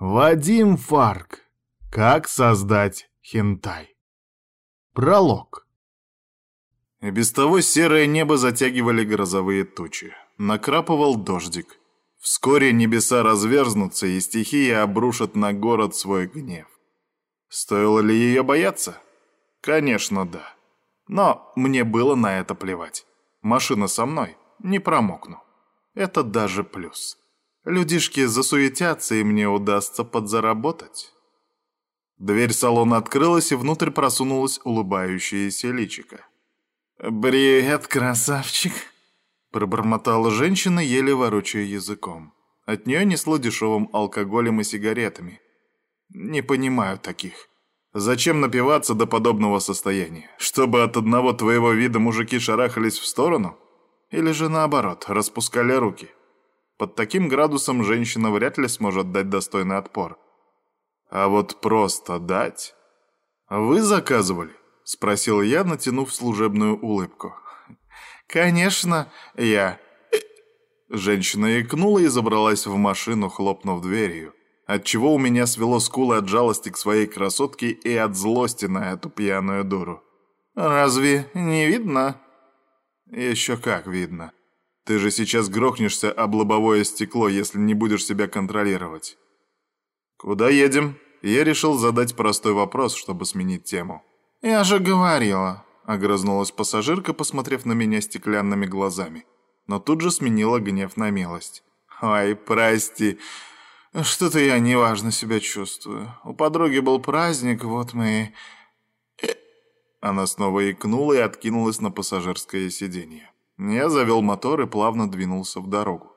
Вадим Фарк. Как создать хентай? Пролог. И без того серое небо затягивали грозовые тучи. Накрапывал дождик. Вскоре небеса разверзнутся, и стихия обрушат на город свой гнев. Стоило ли ее бояться? Конечно, да. Но мне было на это плевать. Машина со мной, не промокну. Это даже плюс. Людишки засуетятся, и мне удастся подзаработать. Дверь салона открылась, и внутрь просунулась улыбающаяся личика. «Привет, красавчик!» Пробормотала женщина, еле ворочая языком. От нее несло дешевым алкоголем и сигаретами. Не понимаю таких. Зачем напиваться до подобного состояния? Чтобы от одного твоего вида мужики шарахались в сторону? Или же наоборот, распускали руки? Под таким градусом женщина вряд ли сможет дать достойный отпор. А вот просто дать... «Вы заказывали?» — спросил я, натянув служебную улыбку. «Конечно, я...» Женщина икнула и забралась в машину, хлопнув дверью, отчего у меня свело скулы от жалости к своей красотке и от злости на эту пьяную дуру. «Разве не видно?» «Еще как видно. Ты же сейчас грохнешься об лобовое стекло, если не будешь себя контролировать. Куда едем? Я решил задать простой вопрос, чтобы сменить тему. Я же говорила, огрызнулась пассажирка, посмотрев на меня стеклянными глазами, но тут же сменила гнев на милость. Ай, прости. Что-то я неважно себя чувствую. У подруги был праздник, вот мы Она снова икнула и откинулась на пассажирское сиденье. Я завел мотор и плавно двинулся в дорогу.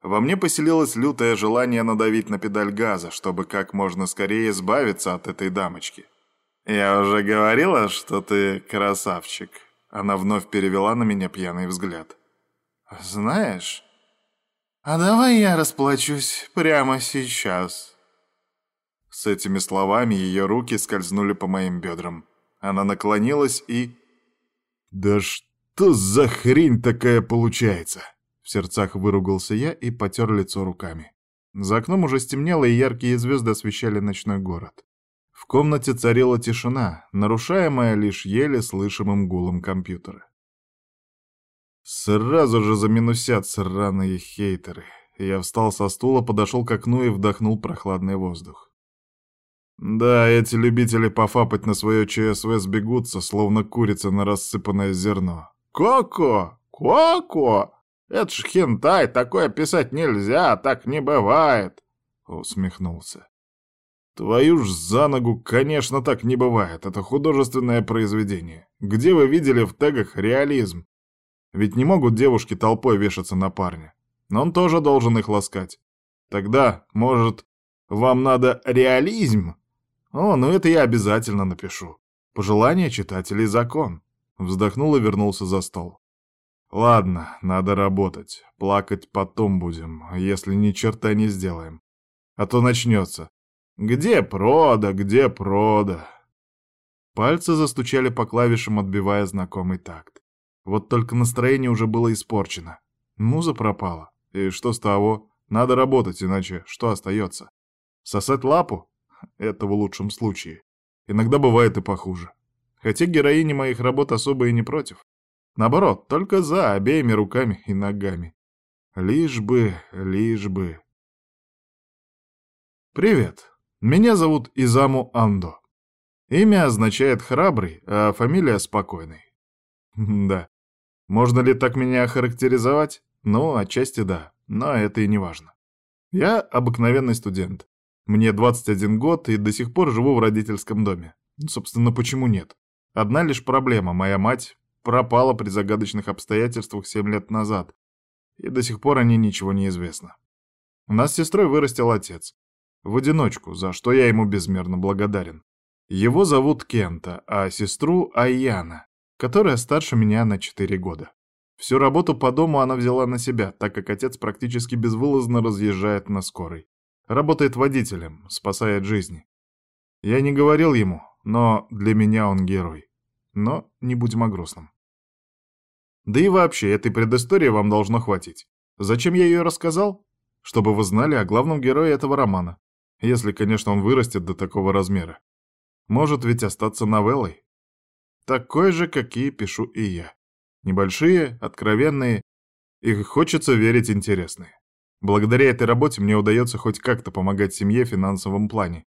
Во мне поселилось лютое желание надавить на педаль газа, чтобы как можно скорее избавиться от этой дамочки. «Я уже говорила, что ты красавчик». Она вновь перевела на меня пьяный взгляд. «Знаешь, а давай я расплачусь прямо сейчас». С этими словами ее руки скользнули по моим бедрам. Она наклонилась и... «Да что?» «Что за хрень такая получается?» В сердцах выругался я и потер лицо руками. За окном уже стемнело, и яркие звезды освещали ночной город. В комнате царила тишина, нарушаемая лишь еле слышимым гулом компьютера. Сразу же заминусят сраные хейтеры. Я встал со стула, подошел к окну и вдохнул прохладный воздух. Да, эти любители пофапать на свое ЧСВ сбегутся, словно курица на рассыпанное зерно. «Коко! Коко! Это ж хентай, такое писать нельзя, так не бывает!» Усмехнулся. «Твою ж за ногу, конечно, так не бывает. Это художественное произведение. Где вы видели в тегах реализм? Ведь не могут девушки толпой вешаться на парня. Но он тоже должен их ласкать. Тогда, может, вам надо реализм? О, ну это я обязательно напишу. Пожелание читателей закон. Вздохнул и вернулся за стол. Ладно, надо работать. Плакать потом будем, если ни черта не сделаем. А то начнется. Где прода, где прода? Пальцы застучали по клавишам, отбивая знакомый такт. Вот только настроение уже было испорчено. Муза пропала. И что с того? Надо работать, иначе что остается? Сосать лапу? Это в лучшем случае. Иногда бывает и похуже. Хотя героини моих работ особо и не против. Наоборот, только за обеими руками и ногами. Лишь бы, лишь бы. Привет. Меня зовут Изаму Андо. Имя означает «храбрый», а фамилия «спокойный». Да. Можно ли так меня охарактеризовать? Ну, отчасти да, но это и не важно. Я обыкновенный студент. Мне 21 год и до сих пор живу в родительском доме. Собственно, почему нет? Одна лишь проблема. Моя мать пропала при загадочных обстоятельствах семь лет назад, и до сих пор о ней ничего не известно. У нас с сестрой вырастил отец. В одиночку, за что я ему безмерно благодарен. Его зовут Кента, а сестру — Айяна, которая старше меня на 4 года. Всю работу по дому она взяла на себя, так как отец практически безвылазно разъезжает на скорой. Работает водителем, спасает жизни. Я не говорил ему, но для меня он герой. Но не будем о грустном. Да и вообще, этой предыстории вам должно хватить. Зачем я ее рассказал? Чтобы вы знали о главном герое этого романа. Если, конечно, он вырастет до такого размера. Может ведь остаться новеллой. Такой же, какие пишу и я. Небольшие, откровенные, и хочется верить интересные. Благодаря этой работе мне удается хоть как-то помогать семье в финансовом плане.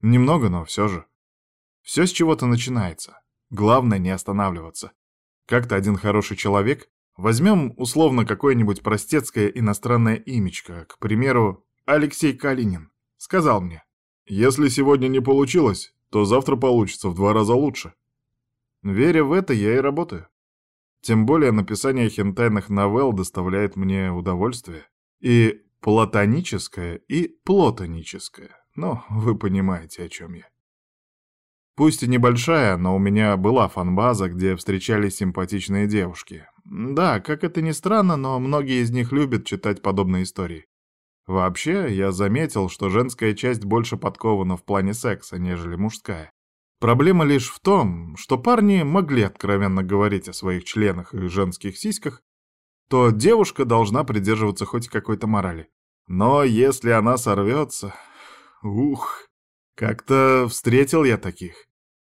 Немного, но все же. Все с чего-то начинается. Главное не останавливаться. Как-то один хороший человек, возьмем условно какое-нибудь простецкое иностранное имечко, к примеру, Алексей Калинин, сказал мне, «Если сегодня не получилось, то завтра получится в два раза лучше». Веря в это, я и работаю. Тем более написание хентайных новелл доставляет мне удовольствие. И платоническое, и плотоническое. Ну, вы понимаете, о чем я. Пусть и небольшая, но у меня была фанбаза, где встречались симпатичные девушки. Да, как это ни странно, но многие из них любят читать подобные истории. Вообще, я заметил, что женская часть больше подкована в плане секса, нежели мужская. Проблема лишь в том, что парни могли откровенно говорить о своих членах и женских сиськах, то девушка должна придерживаться хоть какой-то морали. Но если она сорвется... Ух, как-то встретил я таких.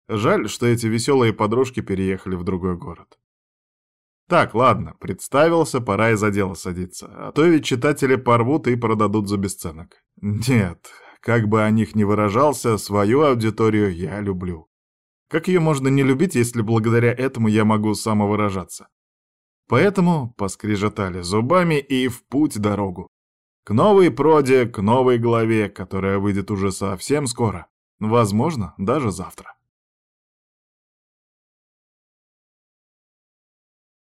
Жаль, что эти веселые подружки переехали в другой город. Так, ладно, представился, пора и за дело садиться. А то ведь читатели порвут и продадут за бесценок. Нет, как бы о них ни выражался, свою аудиторию я люблю. Как ее можно не любить, если благодаря этому я могу самовыражаться? Поэтому поскрежетали зубами и в путь дорогу. К новой проде, к новой главе, которая выйдет уже совсем скоро. Возможно, даже завтра.